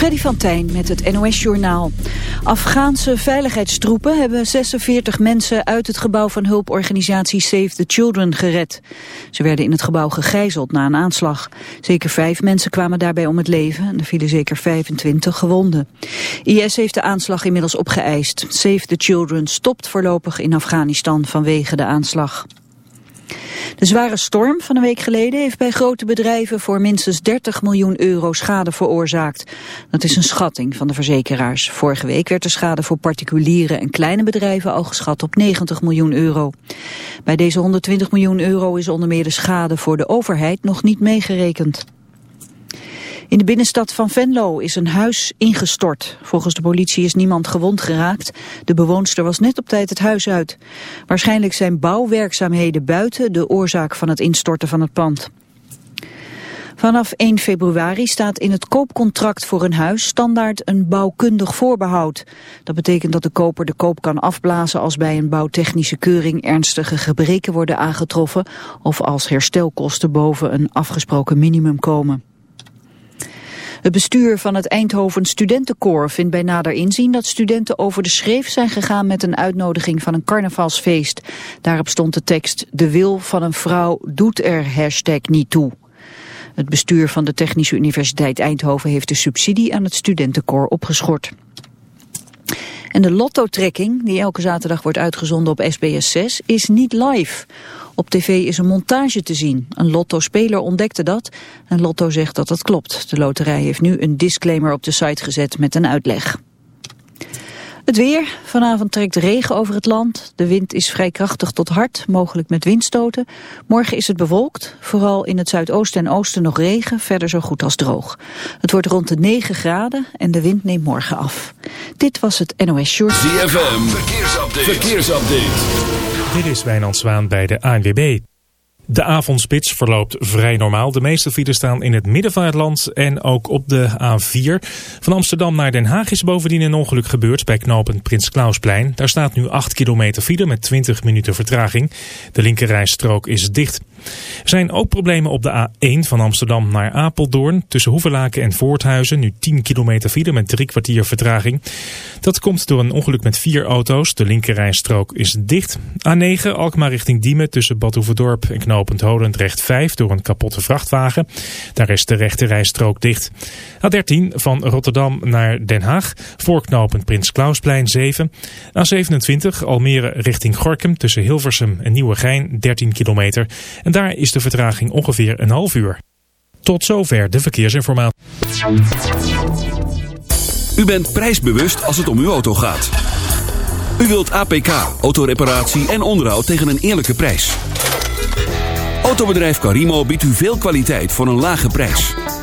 Freddy van Tijn met het NOS-journaal. Afghaanse veiligheidstroepen hebben 46 mensen uit het gebouw van hulporganisatie Save the Children gered. Ze werden in het gebouw gegijzeld na een aanslag. Zeker vijf mensen kwamen daarbij om het leven en er vielen zeker 25 gewonden. IS heeft de aanslag inmiddels opgeëist. Save the Children stopt voorlopig in Afghanistan vanwege de aanslag. De zware storm van een week geleden heeft bij grote bedrijven voor minstens 30 miljoen euro schade veroorzaakt. Dat is een schatting van de verzekeraars. Vorige week werd de schade voor particuliere en kleine bedrijven al geschat op 90 miljoen euro. Bij deze 120 miljoen euro is onder meer de schade voor de overheid nog niet meegerekend. In de binnenstad van Venlo is een huis ingestort. Volgens de politie is niemand gewond geraakt. De bewoonster was net op tijd het huis uit. Waarschijnlijk zijn bouwwerkzaamheden buiten de oorzaak van het instorten van het pand. Vanaf 1 februari staat in het koopcontract voor een huis standaard een bouwkundig voorbehoud. Dat betekent dat de koper de koop kan afblazen als bij een bouwtechnische keuring ernstige gebreken worden aangetroffen of als herstelkosten boven een afgesproken minimum komen. Het bestuur van het Eindhoven Studentenkoor vindt bij nader inzien dat studenten over de schreef zijn gegaan met een uitnodiging van een carnavalsfeest. Daarop stond de tekst, de wil van een vrouw doet er hashtag niet toe. Het bestuur van de Technische Universiteit Eindhoven heeft de subsidie aan het studentenkoor opgeschort. En de lottotrekking, die elke zaterdag wordt uitgezonden op SBS 6, is niet live. Op tv is een montage te zien. Een Lotto-speler ontdekte dat en Lotto zegt dat dat klopt. De loterij heeft nu een disclaimer op de site gezet met een uitleg. Het weer. Vanavond trekt regen over het land. De wind is vrij krachtig tot hard, mogelijk met windstoten. Morgen is het bewolkt. Vooral in het zuidoosten en oosten nog regen, verder zo goed als droog. Het wordt rond de 9 graden en de wind neemt morgen af. Dit was het NOS Short. ZFM, verkeersupdate. verkeersupdate. Dit is Wijnand Zwaan bij de ANWB. De avondspits verloopt vrij normaal. De meeste files staan in het midden van het land en ook op de A4. Van Amsterdam naar Den Haag is bovendien een ongeluk gebeurd bij knooppunt Prins Klausplein. Daar staat nu 8 kilometer file met 20 minuten vertraging. De linkerrijstrook is dicht. Er zijn ook problemen op de A1 van Amsterdam naar Apeldoorn. Tussen Hoevelaken en Voorthuizen nu 10 kilometer file met drie kwartier vertraging. Dat komt door een ongeluk met vier auto's. De linkerrijstrook is dicht. A9 Alkmaar richting Diemen tussen Bad Hoeverdorp en knooppunt Holendrecht 5 door een kapotte vrachtwagen. Daar is de rechterrijstrook dicht. A13 van Rotterdam naar Den Haag voor knooppunt Prins Klausplein 7. A27 Almere richting Gorkum tussen Hilversum en Nieuwegein 13 kilometer. Daar is de vertraging ongeveer een half uur. Tot zover de verkeersinformatie. U bent prijsbewust als het om uw auto gaat. U wilt APK, autoreparatie en onderhoud tegen een eerlijke prijs. Autobedrijf Carimo biedt u veel kwaliteit voor een lage prijs.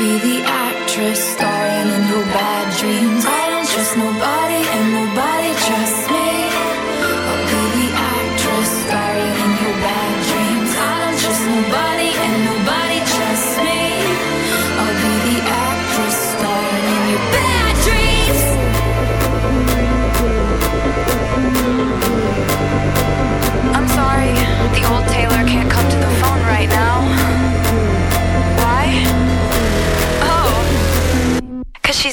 be the actress.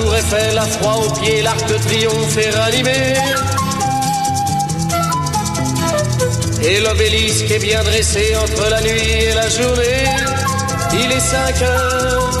Tour Eiffel a froid aux pieds, l'arc de triomphe est ranimé. Et l'obélisque est bien dressé entre la nuit et la journée. Il est 5 heures,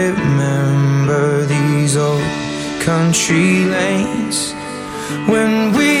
country lanes. When we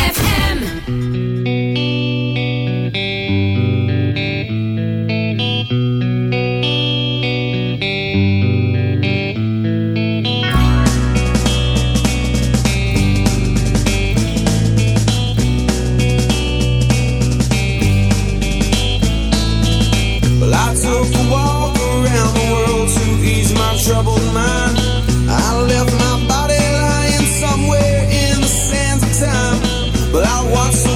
But I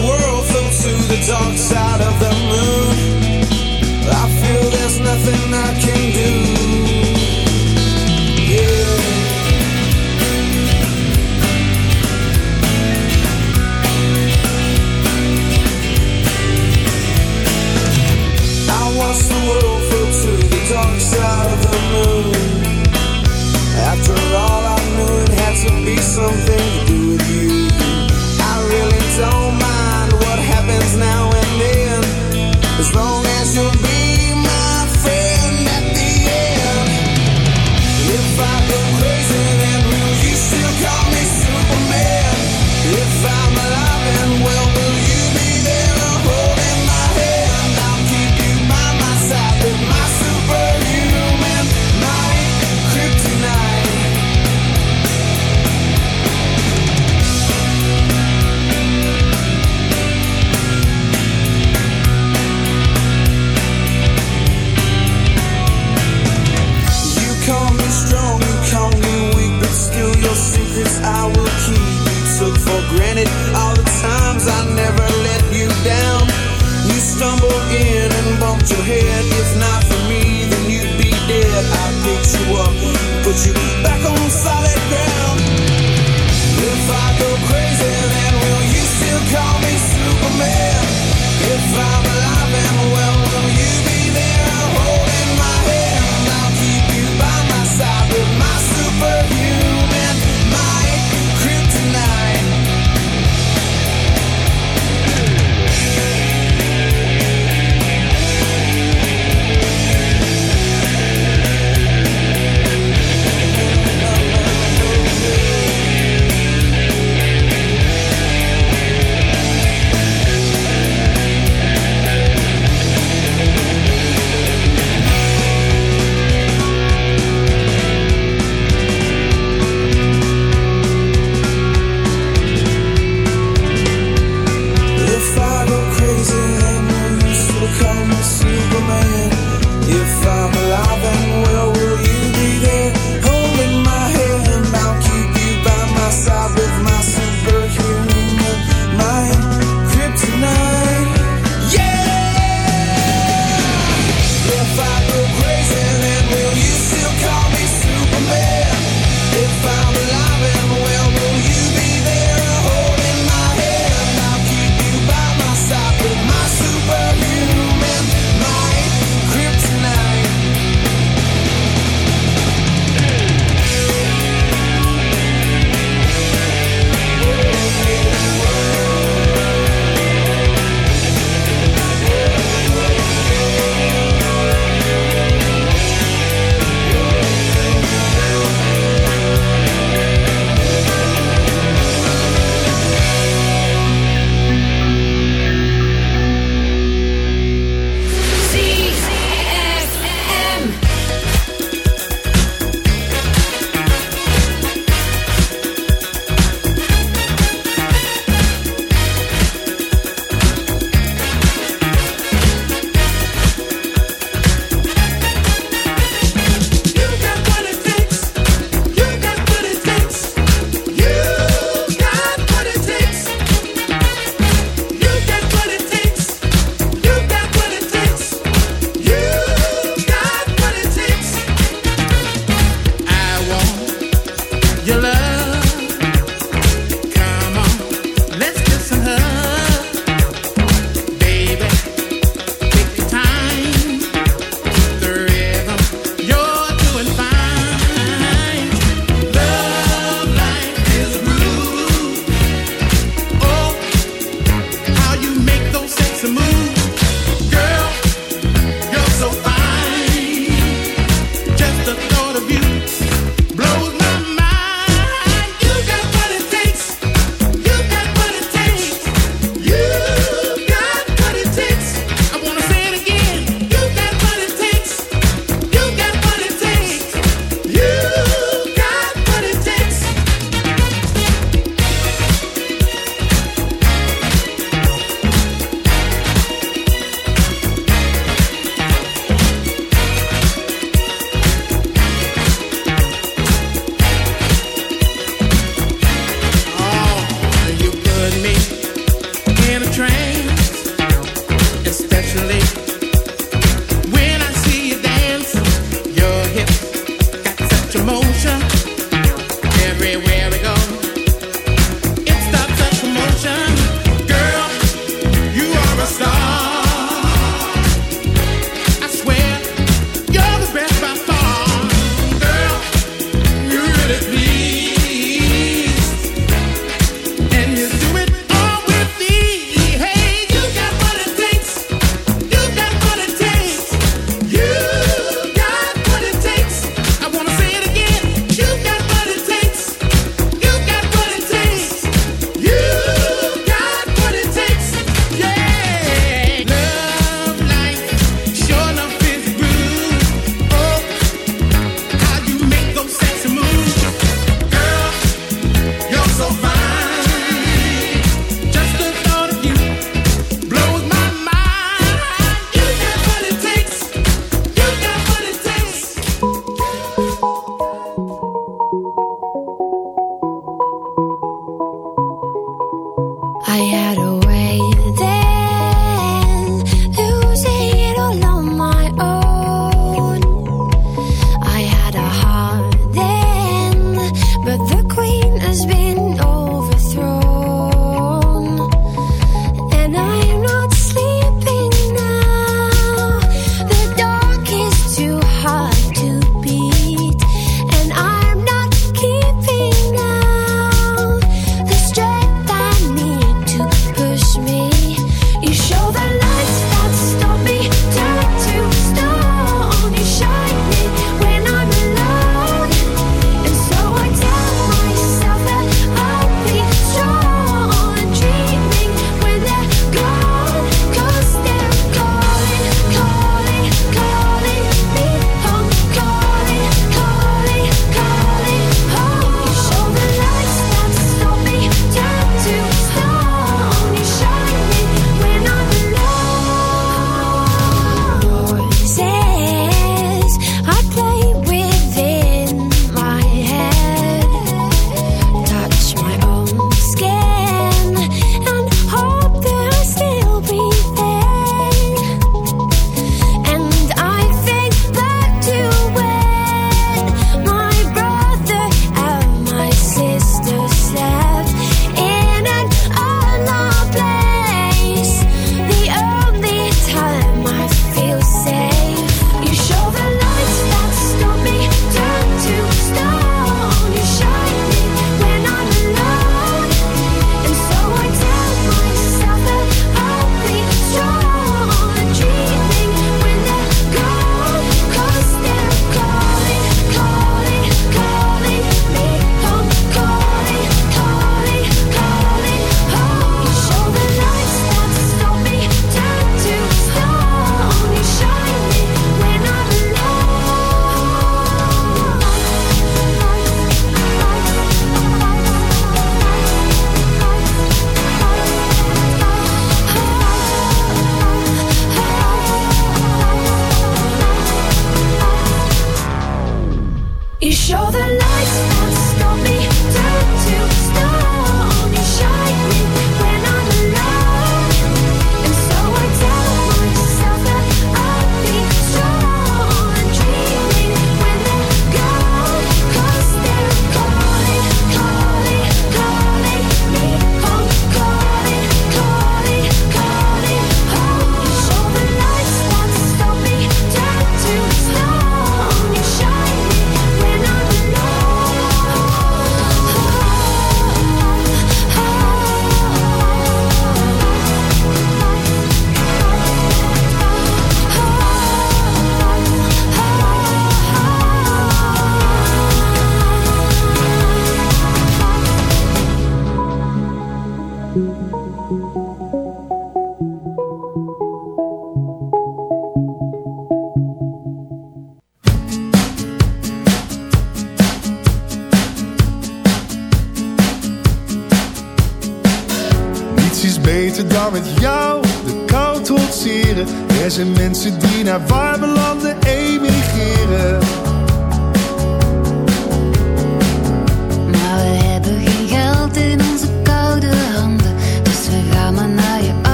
zijn mensen die naar warme landen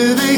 Ah. En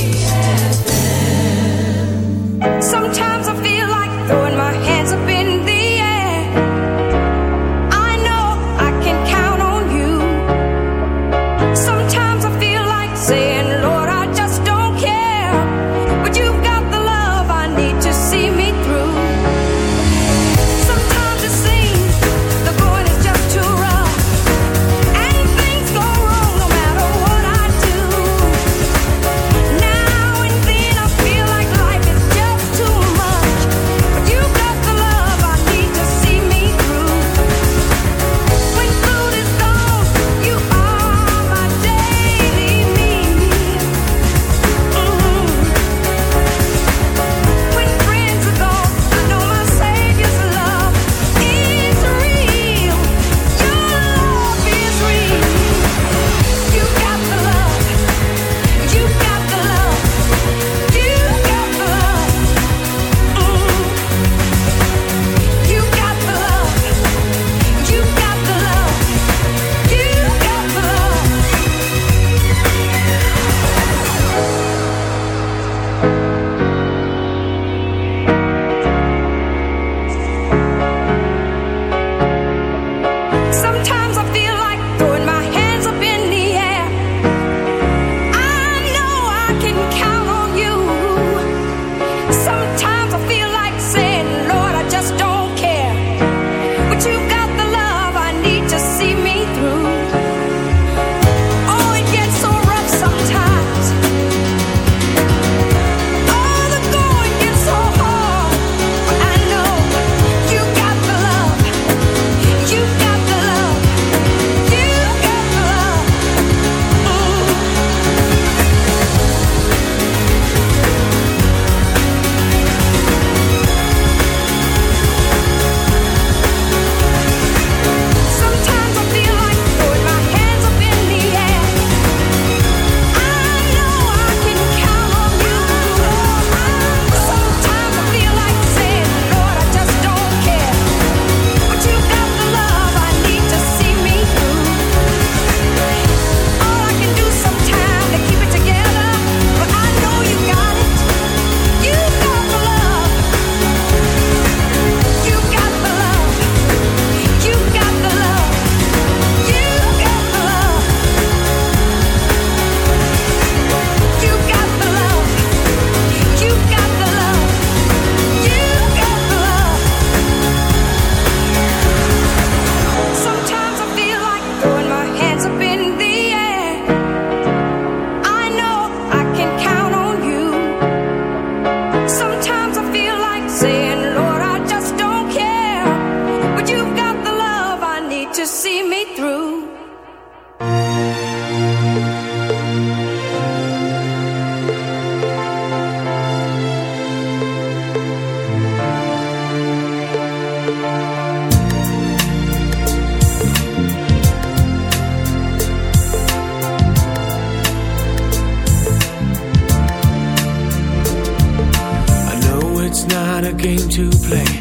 not a game to play.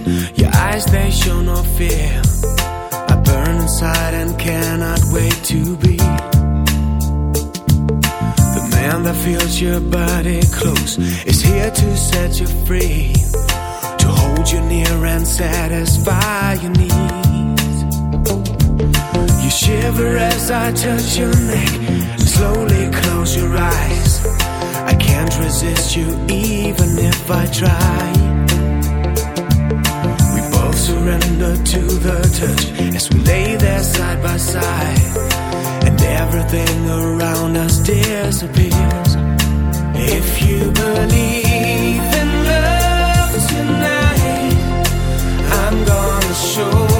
Your eyes, they show no fear. I burn inside and cannot wait to be The man that feels your body close. Is here to set you free To hold you near and satisfy your needs. You shiver as I touch your neck Slowly close your eyes can't resist you even if I try. We both surrender to the touch As we lay there side by side And everything around us disappears. If you believe in love tonight I'm gonna show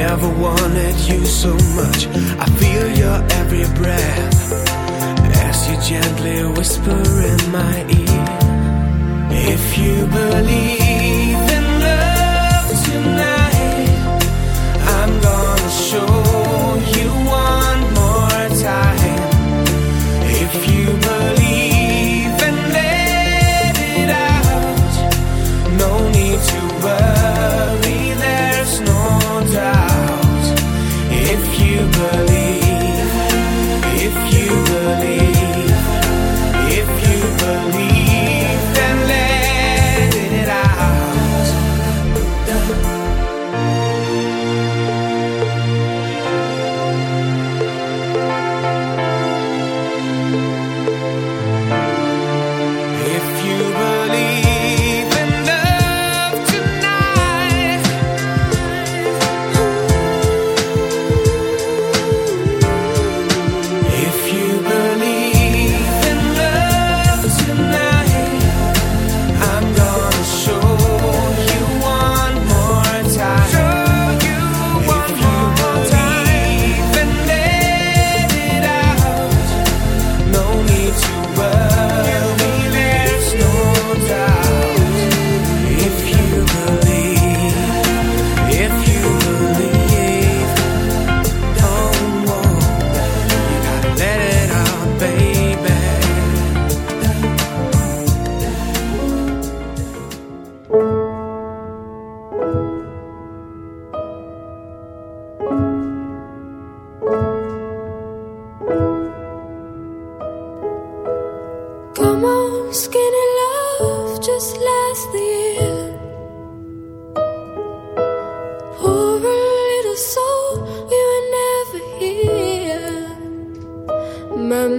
Never wanted you so much. I feel your every breath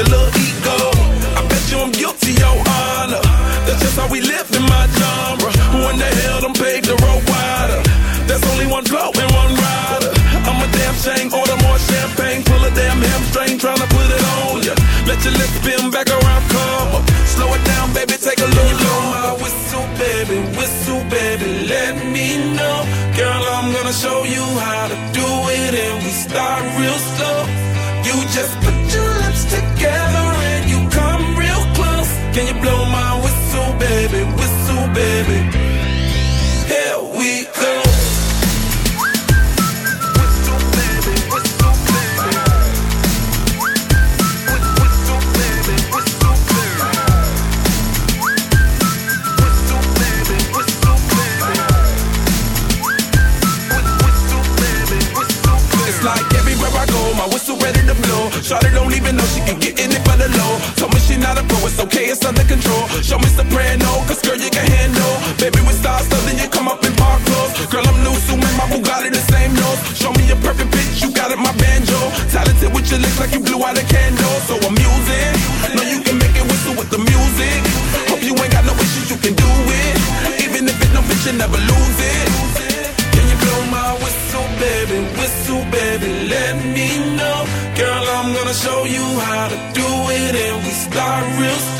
your little ego. I bet you I'm guilty, your honor. That's just how we live in my genre. okay, it's under control. Show me soprano, cause girl, you can handle. Baby, we start something, you come up in park clothes. Girl, I'm new, so man, my Bugatti the same nose. Show me your perfect bitch, you got it, my banjo. Talented with your lips like you blew out a candle. So I'm using, know you can make it whistle with the music. Hope you ain't got no issues, you can do it. Even if it's no bitch, you never lose it. Can you blow my whistle, baby? Whistle, baby, let me know. Girl, I'm gonna show you how to do it and got real stuff.